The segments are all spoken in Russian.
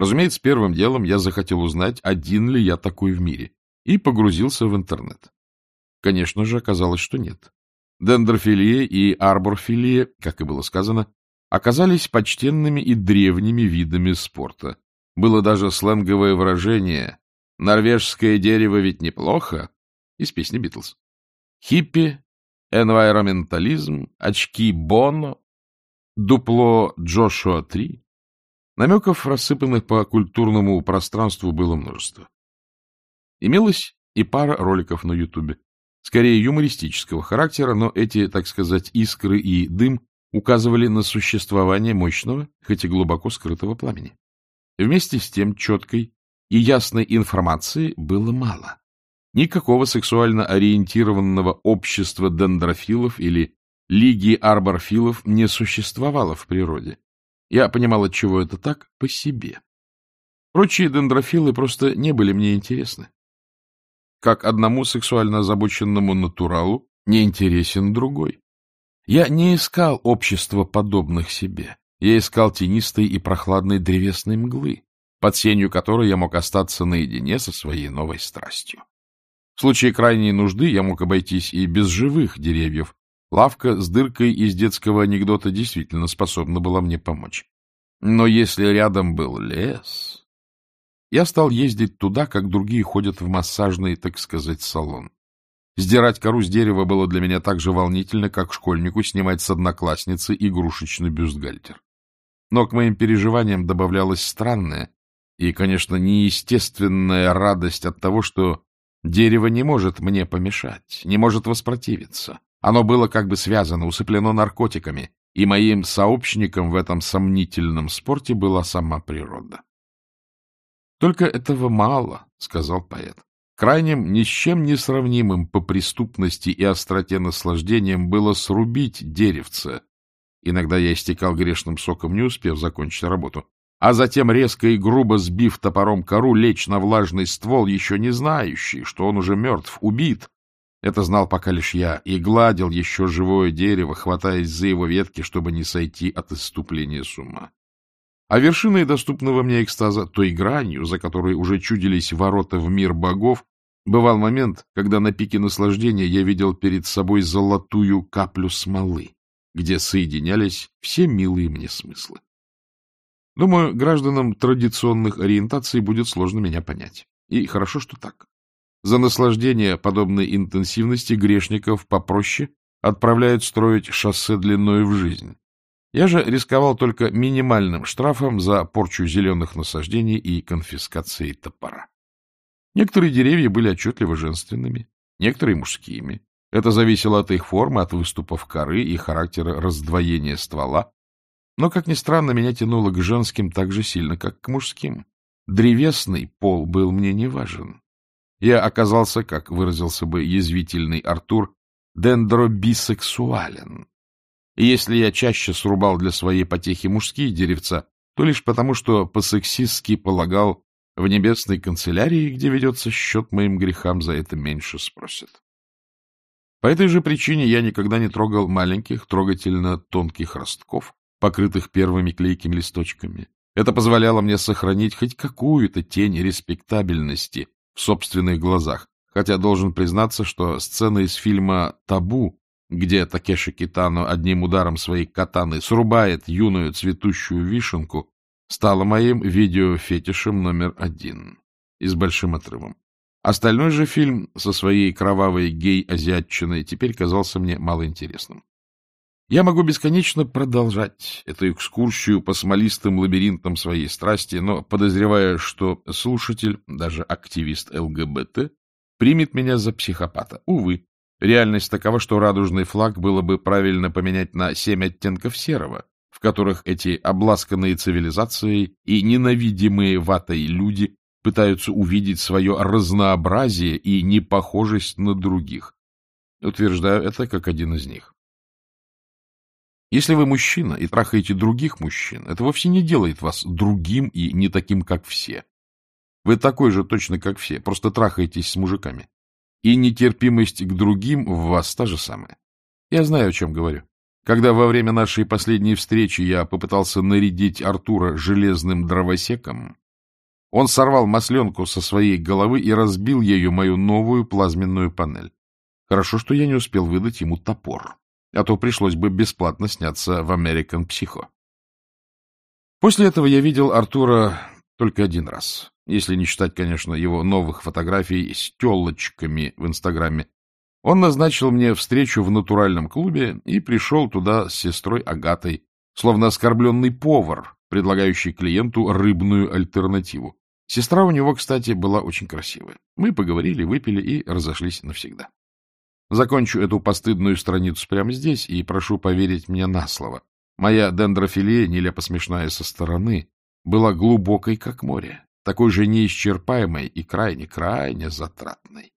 Разумеется, первым делом я захотел узнать, один ли я такой в мире, и погрузился в интернет. Конечно же, оказалось, что нет. Дендрофилия и арборфилия, как и было сказано, оказались почтенными и древними видами спорта. Было даже сленговое выражение «Норвежское дерево ведь неплохо» из песни «Битлз». Хиппи, энвайроментализм, очки Боно, дупло Джошуа-3. Намеков, рассыпанных по культурному пространству, было множество. Имелась и пара роликов на Ютубе, скорее юмористического характера, но эти, так сказать, искры и дым указывали на существование мощного, хоть и глубоко скрытого пламени. Вместе с тем четкой и ясной информации было мало. Никакого сексуально ориентированного общества дендрофилов или лиги арборфилов не существовало в природе. Я понимал, от чего это так, по себе. Прочие дендрофилы просто не были мне интересны. Как одному сексуально озабоченному натуралу не интересен другой. Я не искал общества подобных себе. Я искал тенистой и прохладной древесной мглы, под сенью которой я мог остаться наедине со своей новой страстью. В случае крайней нужды я мог обойтись и без живых деревьев. Лавка с дыркой из детского анекдота действительно способна была мне помочь. Но если рядом был лес... Я стал ездить туда, как другие ходят в массажный, так сказать, салон. Сдирать кору с дерева было для меня так же волнительно, как школьнику снимать с одноклассницы игрушечный бюстгальтер. Но к моим переживаниям добавлялась странная и, конечно, неестественная радость от того, что Дерево не может мне помешать, не может воспротивиться. Оно было как бы связано, усыплено наркотиками, и моим сообщником в этом сомнительном спорте была сама природа. «Только этого мало», — сказал поэт. Крайним, ни с чем не сравнимым по преступности и остроте наслаждением было срубить деревце. Иногда я истекал грешным соком, не успев закончить работу а затем, резко и грубо сбив топором кору, лечь на влажный ствол, еще не знающий, что он уже мертв, убит. Это знал пока лишь я, и гладил еще живое дерево, хватаясь за его ветки, чтобы не сойти от иступления с ума. А вершиной доступного мне экстаза, той гранью, за которой уже чудились ворота в мир богов, бывал момент, когда на пике наслаждения я видел перед собой золотую каплю смолы, где соединялись все милые мне смыслы. Думаю, гражданам традиционных ориентаций будет сложно меня понять. И хорошо, что так. За наслаждение подобной интенсивности грешников попроще отправляют строить шоссе длиною в жизнь. Я же рисковал только минимальным штрафом за порчу зеленых насаждений и конфискацией топора. Некоторые деревья были отчетливо женственными, некоторые мужскими. Это зависело от их формы, от выступов коры и характера раздвоения ствола, но, как ни странно, меня тянуло к женским так же сильно, как к мужским. Древесный пол был мне не важен. Я оказался, как выразился бы язвительный Артур, дендробисексуален. И если я чаще срубал для своей потехи мужские деревца, то лишь потому, что по-сексистски полагал, в небесной канцелярии, где ведется счет моим грехам, за это меньше спросят. По этой же причине я никогда не трогал маленьких, трогательно тонких ростков, покрытых первыми клейкими листочками. Это позволяло мне сохранить хоть какую-то тень респектабельности в собственных глазах, хотя должен признаться, что сцена из фильма «Табу», где Такеши Китано одним ударом своей катаны срубает юную цветущую вишенку, стала моим видеофетишем номер один и с большим отрывом. Остальной же фильм со своей кровавой гей-азиатчиной теперь казался мне малоинтересным. Я могу бесконечно продолжать эту экскурсию по смолистым лабиринтам своей страсти, но подозревая, что слушатель, даже активист ЛГБТ, примет меня за психопата. Увы, реальность такова, что радужный флаг было бы правильно поменять на семь оттенков серого, в которых эти обласканные цивилизацией и ненавидимые ватой люди пытаются увидеть свое разнообразие и непохожесть на других. Утверждаю это как один из них. Если вы мужчина и трахаете других мужчин, это вовсе не делает вас другим и не таким, как все. Вы такой же точно, как все, просто трахаетесь с мужиками. И нетерпимость к другим в вас та же самая. Я знаю, о чем говорю. Когда во время нашей последней встречи я попытался нарядить Артура железным дровосеком, Он сорвал масленку со своей головы и разбил ею мою новую плазменную панель. Хорошо, что я не успел выдать ему топор, а то пришлось бы бесплатно сняться в American Psycho. После этого я видел Артура только один раз, если не считать, конечно, его новых фотографий с телочками в Инстаграме. Он назначил мне встречу в натуральном клубе и пришел туда с сестрой Агатой, словно оскорбленный повар, предлагающий клиенту рыбную альтернативу. Сестра у него, кстати, была очень красивая. Мы поговорили, выпили и разошлись навсегда. Закончу эту постыдную страницу прямо здесь и прошу поверить мне на слово. Моя дендрофилия, нелепо смешная со стороны, была глубокой, как море, такой же неисчерпаемой и крайне-крайне затратной.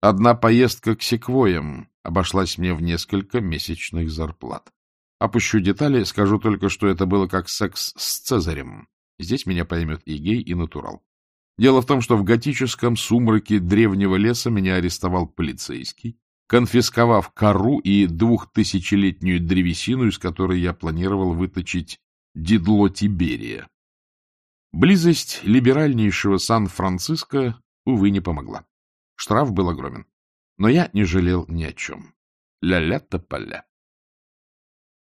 Одна поездка к секвоям обошлась мне в несколько месячных зарплат. Опущу детали, скажу только, что это было как секс с Цезарем. Здесь меня поймет и гей, и натурал. Дело в том, что в готическом сумраке древнего леса меня арестовал полицейский, конфисковав кору и двухтысячелетнюю древесину, из которой я планировал выточить дидло Тиберия. Близость либеральнейшего Сан-Франциско, увы, не помогла. Штраф был огромен. Но я не жалел ни о чем. Ля-ля-то-поля.